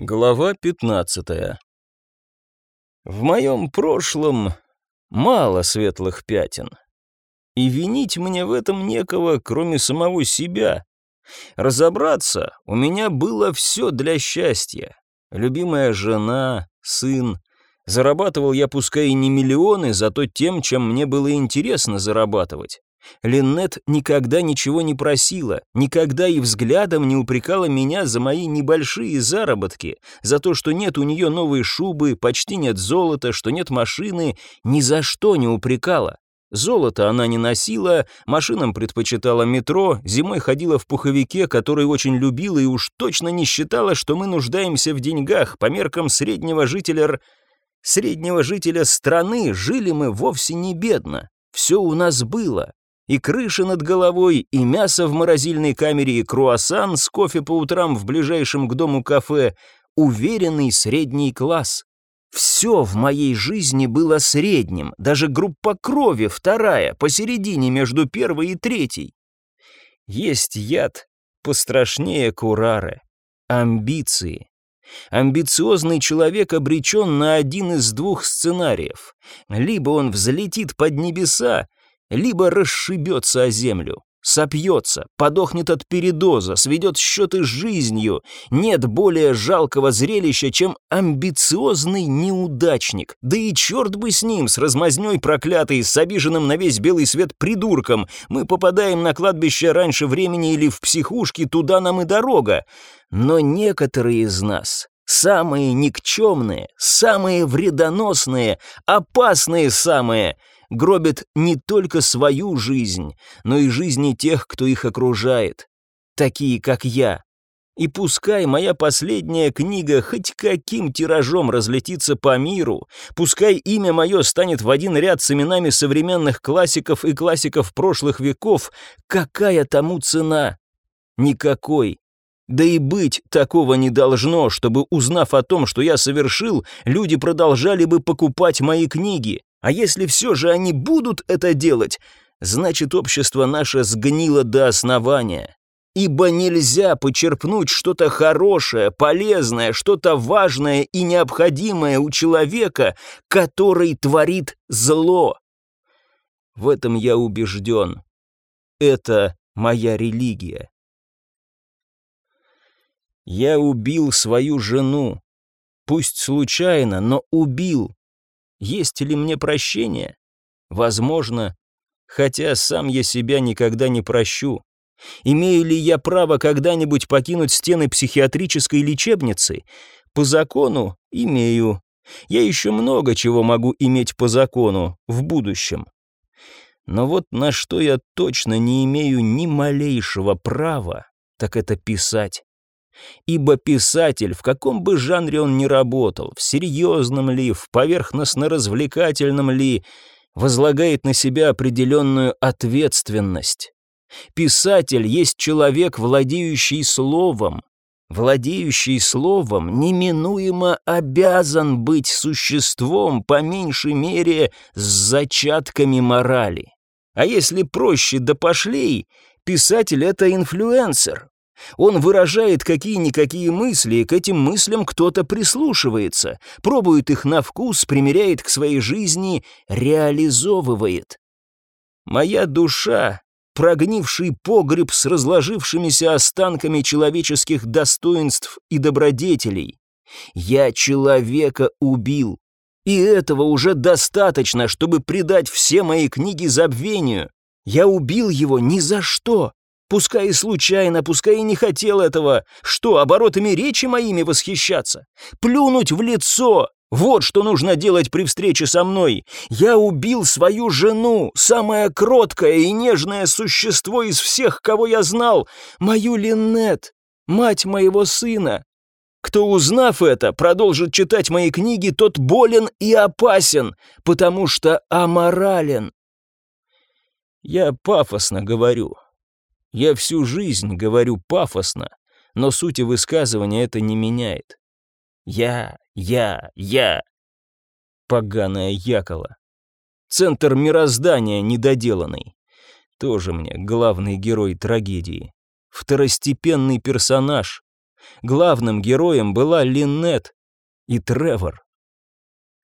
Глава 15 В моем прошлом мало светлых пятен. И винить мне в этом некого, кроме самого себя. Разобраться, у меня было все для счастья. Любимая жена, сын. Зарабатывал я пускай и не миллионы, зато тем, чем мне было интересно зарабатывать. Линнет никогда ничего не просила, никогда и взглядом не упрекала меня за мои небольшие заработки, за то, что нет у нее новой шубы, почти нет золота, что нет машины, ни за что не упрекала. Золото она не носила, машинам предпочитала метро, зимой ходила в пуховике, который очень любила и уж точно не считала, что мы нуждаемся в деньгах по меркам среднего жителя... Среднего жителя страны жили мы вовсе не бедно. Все у нас было, и крыша над головой, и мясо в морозильной камере, и круассан с кофе по утрам в ближайшем к дому кафе, уверенный средний класс. Все в моей жизни было средним, даже группа крови вторая, посередине между первой и третьей. Есть яд пострашнее курары. Амбиции. Амбициозный человек обречен на один из двух сценариев. Либо он взлетит под небеса, либо расшибется о землю, сопьется, подохнет от передоза, сведет счеты с жизнью. Нет более жалкого зрелища, чем амбициозный неудачник. Да и черт бы с ним, с размазней проклятый, с обиженным на весь белый свет придурком. Мы попадаем на кладбище раньше времени или в психушки, туда нам и дорога. Но некоторые из нас самые никчемные, самые вредоносные, опасные самые — гробят не только свою жизнь, но и жизни тех, кто их окружает, такие как я. И пускай моя последняя книга хоть каким тиражом разлетится по миру, пускай имя мое станет в один ряд с именами современных классиков и классиков прошлых веков, какая тому цена? Никакой. Да и быть такого не должно, чтобы, узнав о том, что я совершил, люди продолжали бы покупать мои книги. А если все же они будут это делать, значит общество наше сгнило до основания. Ибо нельзя почерпнуть что-то хорошее, полезное, что-то важное и необходимое у человека, который творит зло. В этом я убежден. Это моя религия. Я убил свою жену. Пусть случайно, но убил. Есть ли мне прощение? Возможно, хотя сам я себя никогда не прощу. Имею ли я право когда-нибудь покинуть стены психиатрической лечебницы? По закону имею. Я еще много чего могу иметь по закону в будущем. Но вот на что я точно не имею ни малейшего права, так это писать. Ибо писатель, в каком бы жанре он ни работал, в серьезном ли, в поверхностно-развлекательном ли, возлагает на себя определенную ответственность. Писатель есть человек, владеющий словом. Владеющий словом неминуемо обязан быть существом, по меньшей мере, с зачатками морали. А если проще да пошлей, писатель — это инфлюенсер, он выражает какие-никакие мысли, и к этим мыслям кто-то прислушивается, пробует их на вкус, примеряет к своей жизни, реализовывает. Моя душа — прогнивший погреб с разложившимися останками человеческих достоинств и добродетелей. Я человека убил, и этого уже достаточно, чтобы предать все мои книги забвению. Я убил его ни за что, Пускай и случайно, пускай и не хотел этого. Что, оборотами речи моими восхищаться? Плюнуть в лицо! Вот что нужно делать при встрече со мной. Я убил свою жену, самое кроткое и нежное существо из всех, кого я знал, мою Линнет, мать моего сына. Кто, узнав это, продолжит читать мои книги, тот болен и опасен, потому что аморален. Я пафосно говорю, я всю жизнь говорю пафосно, но сути высказывания это не меняет. Я, я, я. Поганая якола. Центр мироздания недоделанный. Тоже мне главный герой трагедии. Второстепенный персонаж. Главным героем была Линнет и Тревор.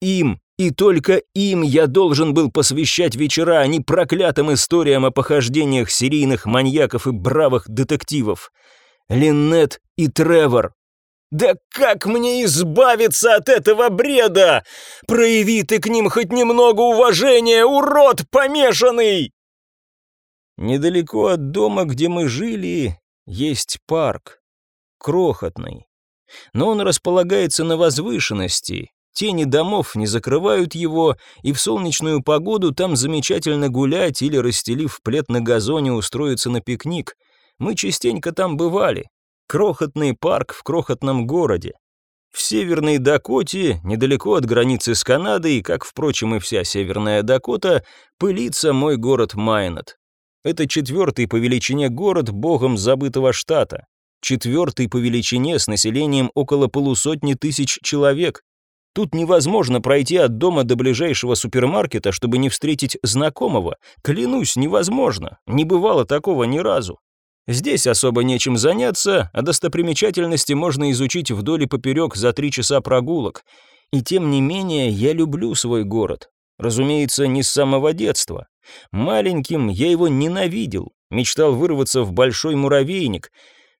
Им, и только им я должен был посвящать вечера, а не проклятым историям о похождениях серийных маньяков и бравых детективов. Линнет и Тревор. Да как мне избавиться от этого бреда? Прояви ты к ним хоть немного уважения, урод помешанный! Недалеко от дома, где мы жили, есть парк. Крохотный. Но он располагается на возвышенности. Тени домов не закрывают его, и в солнечную погоду там замечательно гулять или, расстелив плед на газоне, устроиться на пикник. Мы частенько там бывали. Крохотный парк в крохотном городе. В Северной Дакоте, недалеко от границы с Канадой, как, впрочем, и вся Северная Дакота, пылится мой город Майнет. Это четвертый по величине город богом забытого штата. Четвертый по величине с населением около полусотни тысяч человек. Тут невозможно пройти от дома до ближайшего супермаркета, чтобы не встретить знакомого. Клянусь, невозможно. Не бывало такого ни разу. Здесь особо нечем заняться, а достопримечательности можно изучить вдоль и поперек за три часа прогулок. И тем не менее, я люблю свой город. Разумеется, не с самого детства. Маленьким я его ненавидел, мечтал вырваться в большой муравейник,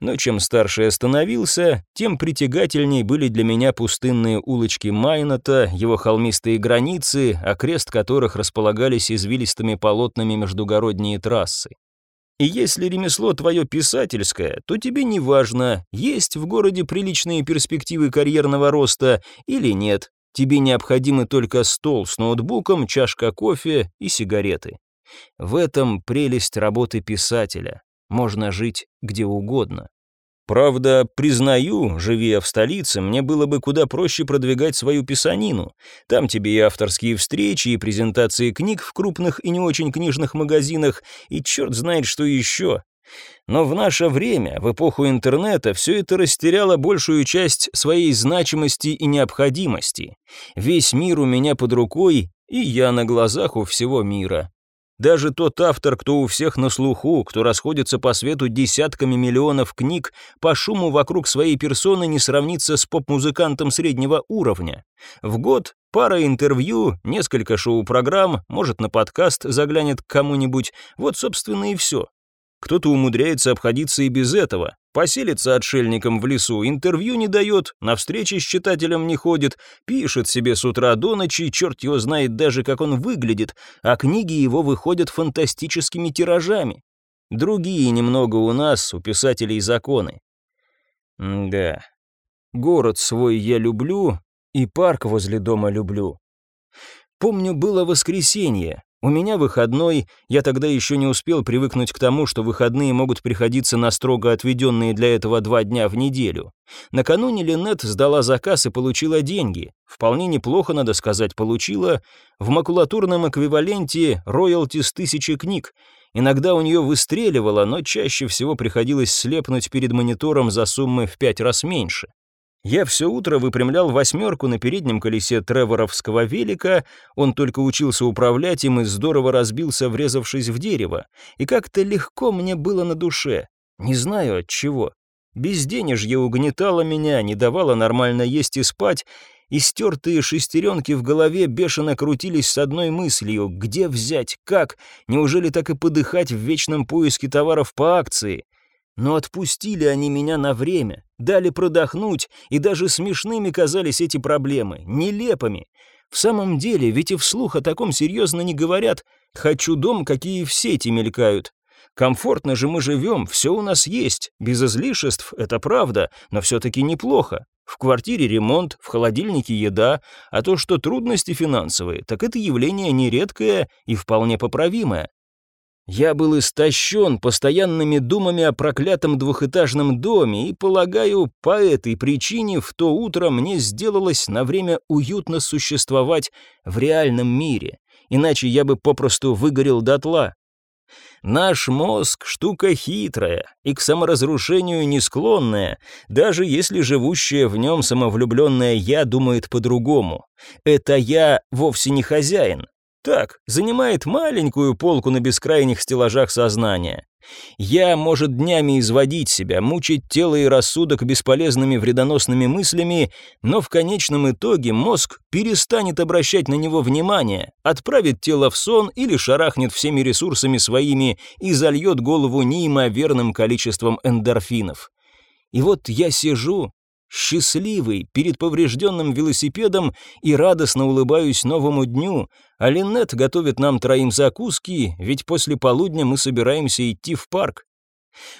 но чем старше я становился, тем притягательней были для меня пустынные улочки Майната, его холмистые границы, окрест которых располагались извилистыми полотнами междугородние трассы. И если ремесло твое писательское, то тебе не важно, есть в городе приличные перспективы карьерного роста или нет. Тебе необходимы только стол с ноутбуком, чашка кофе и сигареты. В этом прелесть работы писателя. Можно жить где угодно. Правда, признаю, живя в столице, мне было бы куда проще продвигать свою писанину. Там тебе и авторские встречи, и презентации книг в крупных и не очень книжных магазинах, и черт знает что еще. Но в наше время, в эпоху интернета, все это растеряло большую часть своей значимости и необходимости. Весь мир у меня под рукой, и я на глазах у всего мира. Даже тот автор, кто у всех на слуху, кто расходится по свету десятками миллионов книг, по шуму вокруг своей персоны не сравнится с поп-музыкантом среднего уровня. В год пара интервью, несколько шоу-программ, может, на подкаст заглянет к кому-нибудь, вот, собственно, и все. Кто-то умудряется обходиться и без этого. Поселится отшельником в лесу, интервью не дает, на встречи с читателем не ходит, пишет себе с утра до ночи, черт его знает даже, как он выглядит, а книги его выходят фантастическими тиражами. Другие немного у нас, у писателей законы. М да. Город свой я люблю, и парк возле дома люблю. Помню, было воскресенье, у меня выходной, я тогда еще не успел привыкнуть к тому, что выходные могут приходиться на строго отведенные для этого два дня в неделю. Накануне Линет сдала заказ и получила деньги. Вполне неплохо, надо сказать, получила. В макулатурном эквиваленте роялти с тысячи книг. Иногда у нее выстреливало, но чаще всего приходилось слепнуть перед монитором за суммы в пять раз меньше. Я все утро выпрямлял восьмерку на переднем колесе Треворовского велика, он только учился управлять им и здорово разбился, врезавшись в дерево. И как-то легко мне было на душе. Не знаю от чего. Безденежье угнетало меня, не давало нормально есть и спать, и стертые шестеренки в голове бешено крутились с одной мыслью — где взять, как, неужели так и подыхать в вечном поиске товаров по акции? Но отпустили они меня на время, дали продохнуть, и даже смешными казались эти проблемы, нелепыми. В самом деле, ведь и вслух о таком серьезно не говорят «хочу дом, какие в сети мелькают». Комфортно же мы живем, все у нас есть, без излишеств, это правда, но все-таки неплохо. В квартире ремонт, в холодильнике еда, а то, что трудности финансовые, так это явление нередкое и вполне поправимое. Я был истощен постоянными думами о проклятом двухэтажном доме, и, полагаю, по этой причине в то утро мне сделалось на время уютно существовать в реальном мире, иначе я бы попросту выгорел дотла. Наш мозг — штука хитрая и к саморазрушению не склонная, даже если живущее в нем самовлюбленное «я» думает по-другому. Это «я» вовсе не хозяин, Так, занимает маленькую полку на бескрайних стеллажах сознания. Я, может, днями изводить себя, мучить тело и рассудок бесполезными вредоносными мыслями, но в конечном итоге мозг перестанет обращать на него внимание, отправит тело в сон или шарахнет всеми ресурсами своими и зальет голову неимоверным количеством эндорфинов. И вот я сижу, счастливый, перед поврежденным велосипедом и радостно улыбаюсь новому дню, а Линнет готовит нам троим закуски, ведь после полудня мы собираемся идти в парк.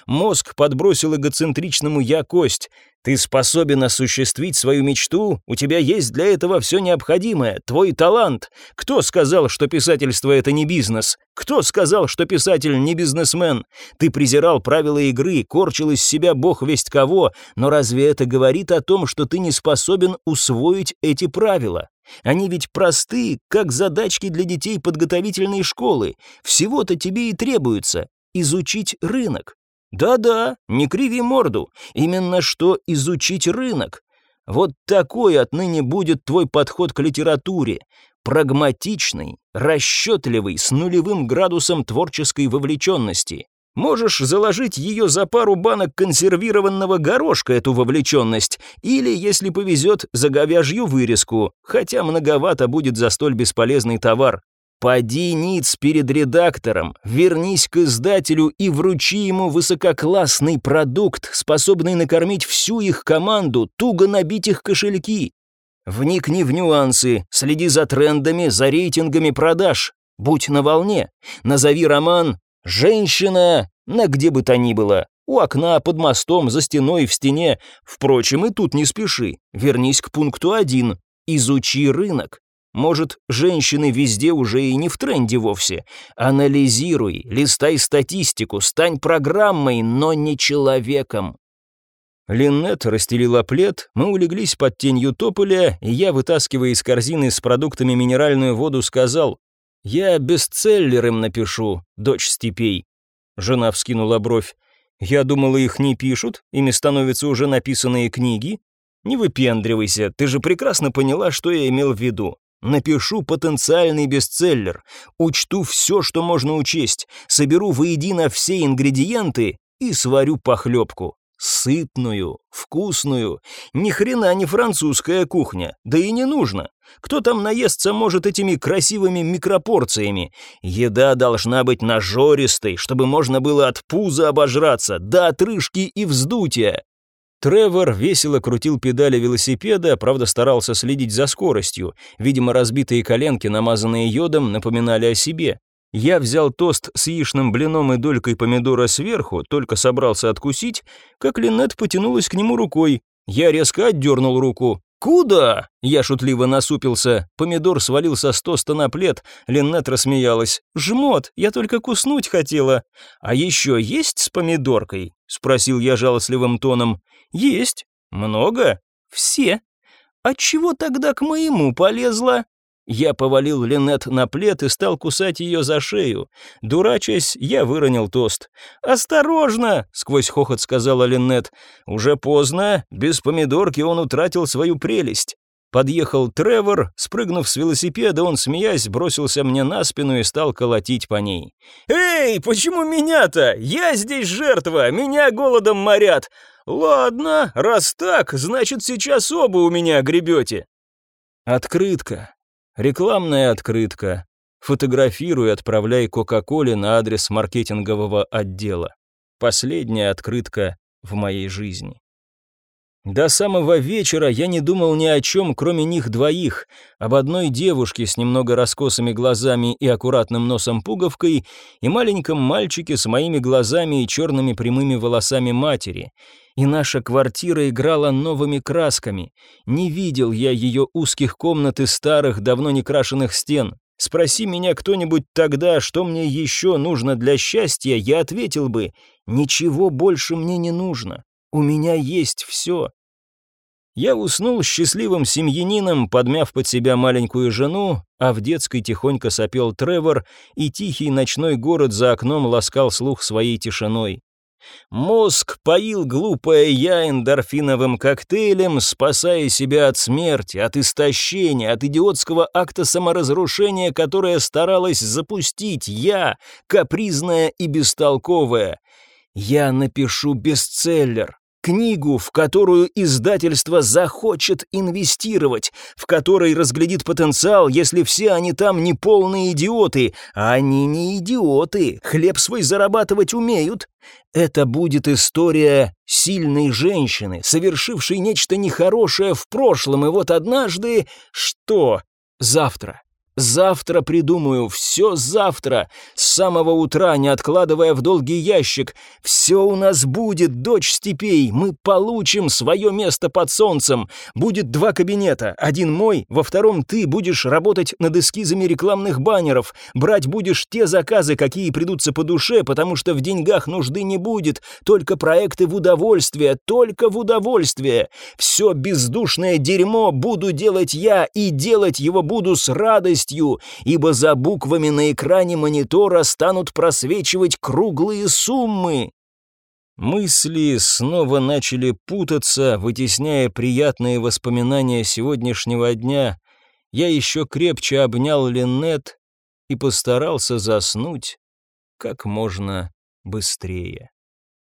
Мозг подбросил эгоцентричному «я» кость. Ты способен осуществить свою мечту, у тебя есть для этого все необходимое, твой талант. Кто сказал, что писательство — это не бизнес? Кто сказал, что писатель не бизнесмен? Ты презирал правила игры, корчил из себя бог весть кого, но разве это говорит о том, что ты не способен усвоить эти правила? Они ведь просты, как задачки для детей подготовительной школы. Всего-то тебе и требуется изучить рынок. Да-да, не криви морду, именно что изучить рынок. Вот такой отныне будет твой подход к литературе. Прагматичный, расчетливый, с нулевым градусом творческой вовлеченности. Можешь заложить ее за пару банок консервированного горошка, эту вовлеченность, или, если повезет, за говяжью вырезку, хотя многовато будет за столь бесполезный товар. Поди ниц перед редактором, вернись к издателю и вручи ему высококлассный продукт, способный накормить всю их команду, туго набить их кошельки. Вникни в нюансы, следи за трендами, за рейтингами продаж. Будь на волне. Назови роман «Женщина» на где бы то ни было. У окна, под мостом, за стеной, в стене. Впрочем, и тут не спеши. Вернись к пункту один. Изучи рынок. Может, женщины везде уже и не в тренде вовсе. Анализируй, листай статистику, стань программой, но не человеком. Линнет расстелила плед, мы улеглись под тенью тополя, и я, вытаскивая из корзины с продуктами минеральную воду, сказал, «Я бестселлер им напишу, дочь степей». Жена вскинула бровь. «Я думала, их не пишут, ими становятся уже написанные книги». «Не выпендривайся, ты же прекрасно поняла, что я имел в виду. Напишу потенциальный бестселлер, учту все, что можно учесть, соберу воедино все ингредиенты и сварю похлебку. Сытную, вкусную, ни хрена не французская кухня, да и не нужно. Кто там наестся может этими красивыми микропорциями? Еда должна быть нажористой, чтобы можно было от пуза обожраться, до отрыжки и вздутия. Тревор весело крутил педали велосипеда, правда старался следить за скоростью. Видимо, разбитые коленки, намазанные йодом, напоминали о себе. Я взял тост с яичным блином и долькой помидора сверху, только собрался откусить, как Линнет потянулась к нему рукой. Я резко отдернул руку. «Куда?» Я шутливо насупился. Помидор свалился с тоста на плед. Линнет рассмеялась. «Жмот, я только куснуть хотела». «А еще есть с помидоркой?» Спросил я жалостливым тоном. «Есть. Много? Все. Отчего тогда к моему полезла?» Я повалил Линет на плед и стал кусать ее за шею. Дурачась, я выронил тост. «Осторожно!» — сквозь хохот сказала Линет. «Уже поздно. Без помидорки он утратил свою прелесть». Подъехал Тревор, спрыгнув с велосипеда, он, смеясь, бросился мне на спину и стал колотить по ней. «Эй, почему меня-то? Я здесь жертва, меня голодом морят. Ладно, раз так, значит, сейчас оба у меня гребете». Открытка. Рекламная открытка. Фотографируй отправляй Кока-Коле на адрес маркетингового отдела. Последняя открытка в моей жизни. До самого вечера я не думал ни о чем, кроме них двоих, об одной девушке с немного раскосыми глазами и аккуратным носом-пуговкой и маленьком мальчике с моими глазами и черными прямыми волосами матери — и наша квартира играла новыми красками. Не видел я ее узких комнат и старых, давно не крашенных стен. Спроси меня кто-нибудь тогда, что мне еще нужно для счастья, я ответил бы, ничего больше мне не нужно. У меня есть все. Я уснул счастливым семьянином, подмяв под себя маленькую жену, а в детской тихонько сопел Тревор, и тихий ночной город за окном ласкал слух своей тишиной. Мозг поил глупое я эндорфиновым коктейлем, спасая себя от смерти, от истощения, от идиотского акта саморазрушения, которое старалась запустить я, капризная и бестолковая. Я напишу бестселлер, книгу, в которую издательство захочет инвестировать, в которой разглядит потенциал, если все они там не полные идиоты, а они не идиоты, хлеб свой зарабатывать умеют. Это будет история сильной женщины, совершившей нечто нехорошее в прошлом, и вот однажды... Что? Завтра. Завтра придумаю, все завтра, с самого утра, не откладывая в долгий ящик. Все у нас будет, дочь степей, мы получим свое место под солнцем. Будет два кабинета, один мой, во втором ты будешь работать над эскизами рекламных баннеров, брать будешь те заказы, какие придутся по душе, потому что в деньгах нужды не будет, только проекты в удовольствие, только в удовольствие. Все бездушное дерьмо буду делать я, и делать его буду с радостью, радостью, ибо за буквами на экране монитора станут просвечивать круглые суммы. Мысли снова начали путаться, вытесняя приятные воспоминания сегодняшнего дня. Я еще крепче обнял Линнет и постарался заснуть как можно быстрее.